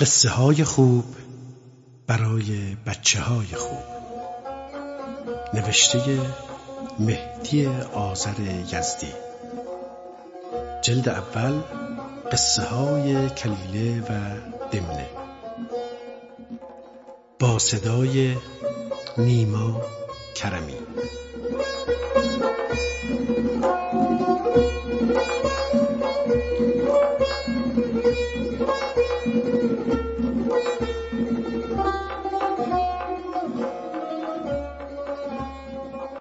قصه های خوب برای بچه های خوب. نوشته مهدی آذر یزدی. جلد اول قصه های کلیله و دمنه. با صدای نیما کرمی. thank you.